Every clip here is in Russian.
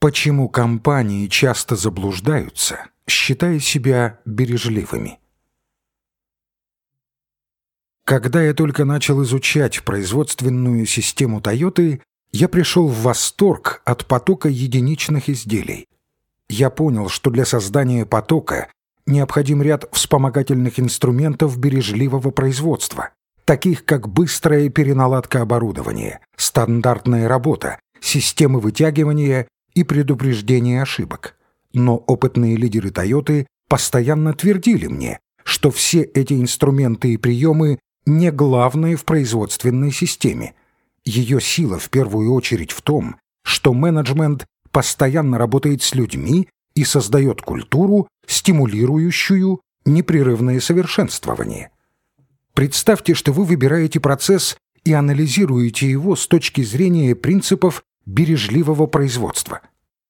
Почему компании часто заблуждаются, считая себя бережливыми? Когда я только начал изучать производственную систему Toyota, я пришел в восторг от потока единичных изделий. Я понял, что для создания потока необходим ряд вспомогательных инструментов бережливого производства, таких как быстрая переналадка оборудования, стандартная работа, системы вытягивания и предупреждение ошибок. Но опытные лидеры Тойоты постоянно твердили мне, что все эти инструменты и приемы не главное в производственной системе. Ее сила в первую очередь в том, что менеджмент постоянно работает с людьми и создает культуру, стимулирующую непрерывное совершенствование. Представьте, что вы выбираете процесс и анализируете его с точки зрения принципов бережливого производства.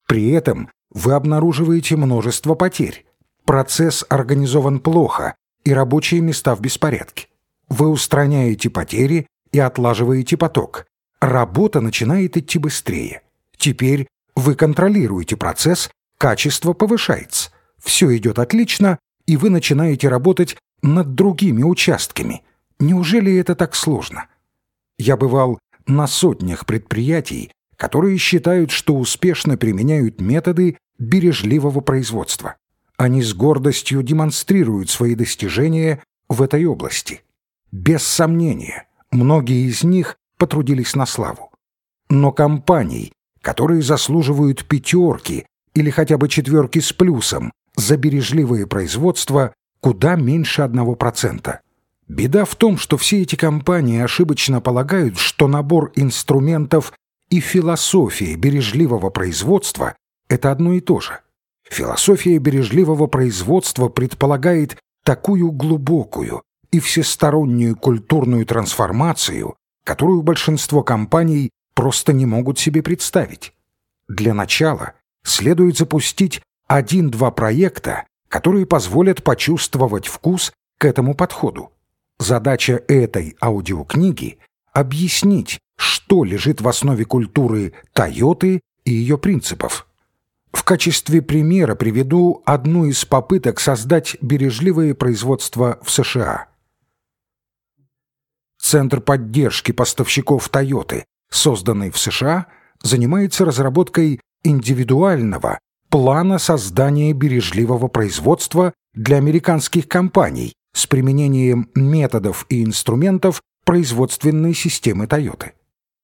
При этом вы обнаруживаете множество потерь. Процесс организован плохо, и рабочие места в беспорядке. Вы устраняете потери и отлаживаете поток. Работа начинает идти быстрее. Теперь вы контролируете процесс, качество повышается. Все идет отлично, и вы начинаете работать над другими участками. Неужели это так сложно? Я бывал на сотнях предприятий, которые считают, что успешно применяют методы бережливого производства. Они с гордостью демонстрируют свои достижения в этой области. Без сомнения, многие из них потрудились на славу. Но компаний, которые заслуживают пятерки или хотя бы четверки с плюсом за бережливое производство, куда меньше одного процента. Беда в том, что все эти компании ошибочно полагают, что набор инструментов и философия бережливого производства – это одно и то же. Философия бережливого производства предполагает такую глубокую и всестороннюю культурную трансформацию, которую большинство компаний просто не могут себе представить. Для начала следует запустить один-два проекта, которые позволят почувствовать вкус к этому подходу. Задача этой аудиокниги – объяснить, что лежит в основе культуры Тойоты и ее принципов. В качестве примера приведу одну из попыток создать бережливое производство в США. Центр поддержки поставщиков Тойоты, созданный в США, занимается разработкой индивидуального плана создания бережливого производства для американских компаний с применением методов и инструментов производственной системы Тойоты.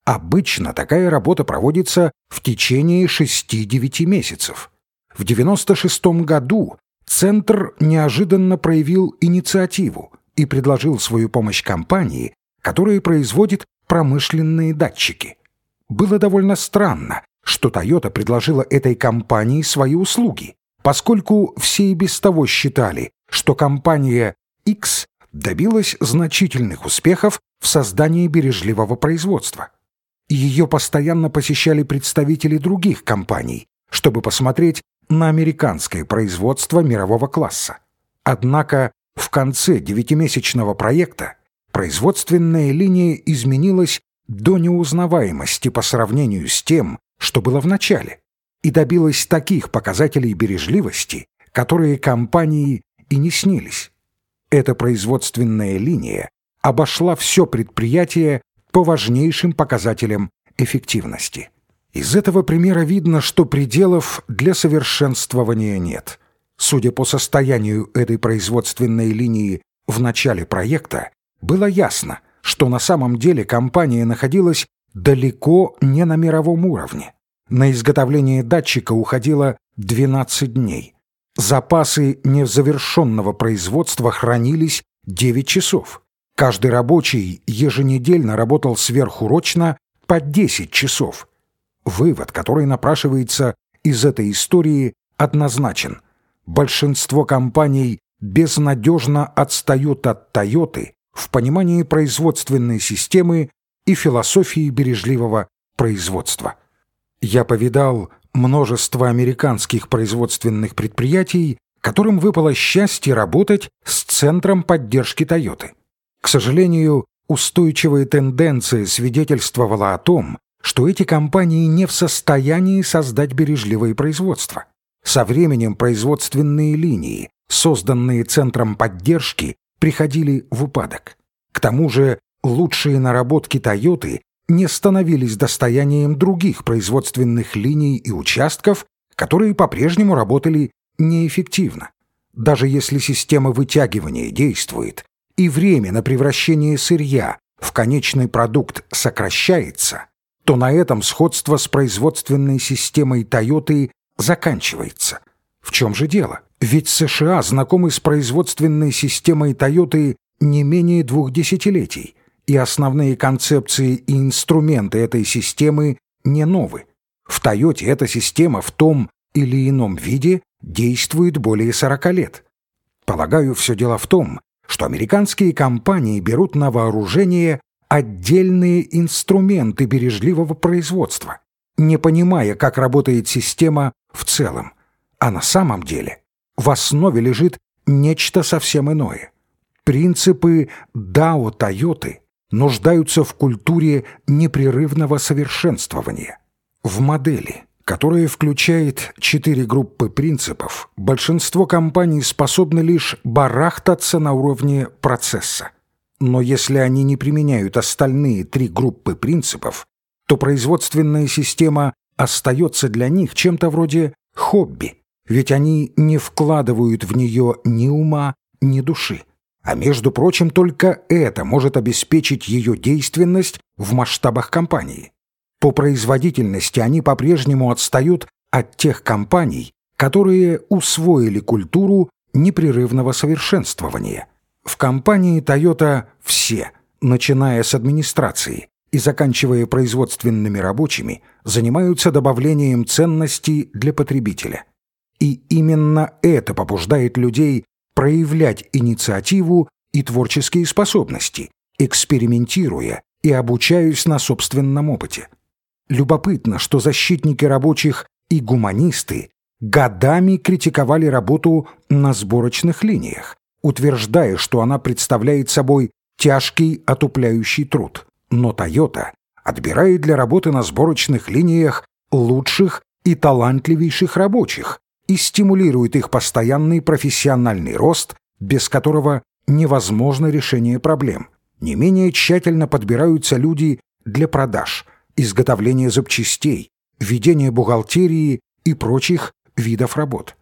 Обычно такая работа проводится в течение 6-9 месяцев. В 96 году Центр неожиданно проявил инициативу и предложил свою помощь компании, которая производит промышленные датчики. Было довольно странно, что Toyota предложила этой компании свои услуги, поскольку все и без того считали, что компания X добилась значительных успехов в создании бережливого производства ее постоянно посещали представители других компаний, чтобы посмотреть на американское производство мирового класса. Однако в конце девятимесячного проекта производственная линия изменилась до неузнаваемости по сравнению с тем, что было в начале, и добилась таких показателей бережливости, которые компании и не снились. Эта производственная линия обошла все предприятие по важнейшим показателям эффективности. Из этого примера видно, что пределов для совершенствования нет. Судя по состоянию этой производственной линии в начале проекта, было ясно, что на самом деле компания находилась далеко не на мировом уровне. На изготовление датчика уходило 12 дней. Запасы незавершенного производства хранились 9 часов. Каждый рабочий еженедельно работал сверхурочно по 10 часов. Вывод, который напрашивается из этой истории, однозначен. Большинство компаний безнадежно отстают от «Тойоты» в понимании производственной системы и философии бережливого производства. Я повидал множество американских производственных предприятий, которым выпало счастье работать с Центром поддержки «Тойоты». К сожалению, устойчивая тенденция свидетельствовала о том, что эти компании не в состоянии создать бережливое производство. Со временем производственные линии, созданные Центром поддержки, приходили в упадок. К тому же лучшие наработки «Тойоты» не становились достоянием других производственных линий и участков, которые по-прежнему работали неэффективно. Даже если система вытягивания действует, и время на превращение сырья в конечный продукт сокращается, то на этом сходство с производственной системой Toyota заканчивается. В чем же дело? Ведь США знакомы с производственной системой Toyota не менее двух десятилетий, и основные концепции и инструменты этой системы не новы. В Тойоте эта система в том или ином виде действует более 40 лет. Полагаю, все дело в том, что американские компании берут на вооружение отдельные инструменты бережливого производства, не понимая, как работает система в целом. А на самом деле в основе лежит нечто совсем иное. Принципы Дао Тойоты нуждаются в культуре непрерывного совершенствования. В модели, которая включает четыре группы принципов, большинство компаний способны лишь барахтаться на уровне процесса. Но если они не применяют остальные три группы принципов, то производственная система остается для них чем-то вроде хобби, ведь они не вкладывают в нее ни ума, ни души. А между прочим, только это может обеспечить ее действенность в масштабах компании. По производительности они по-прежнему отстают от тех компаний, которые усвоили культуру непрерывного совершенствования. В компании Toyota все, начиная с администрации и заканчивая производственными рабочими, занимаются добавлением ценностей для потребителя. И именно это побуждает людей проявлять инициативу и творческие способности, экспериментируя и обучаясь на собственном опыте. Любопытно, что защитники рабочих и гуманисты годами критиковали работу на сборочных линиях, утверждая, что она представляет собой тяжкий отупляющий труд. Но Toyota отбирает для работы на сборочных линиях лучших и талантливейших рабочих, и стимулирует их постоянный профессиональный рост, без которого невозможно решение проблем. Не менее тщательно подбираются люди для продаж, изготовления запчастей, ведения бухгалтерии и прочих видов работ.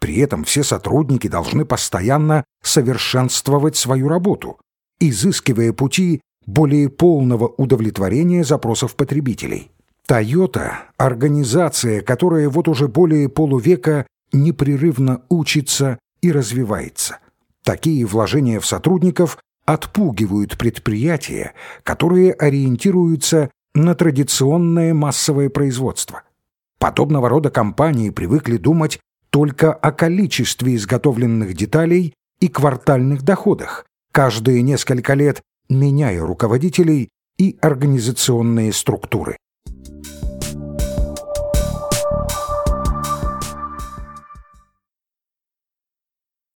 При этом все сотрудники должны постоянно совершенствовать свою работу, изыскивая пути более полного удовлетворения запросов потребителей. Toyota – организация, которая вот уже более полувека непрерывно учится и развивается. Такие вложения в сотрудников отпугивают предприятия, которые ориентируются на традиционное массовое производство. Подобного рода компании привыкли думать только о количестве изготовленных деталей и квартальных доходах, каждые несколько лет меняя руководителей и организационные структуры.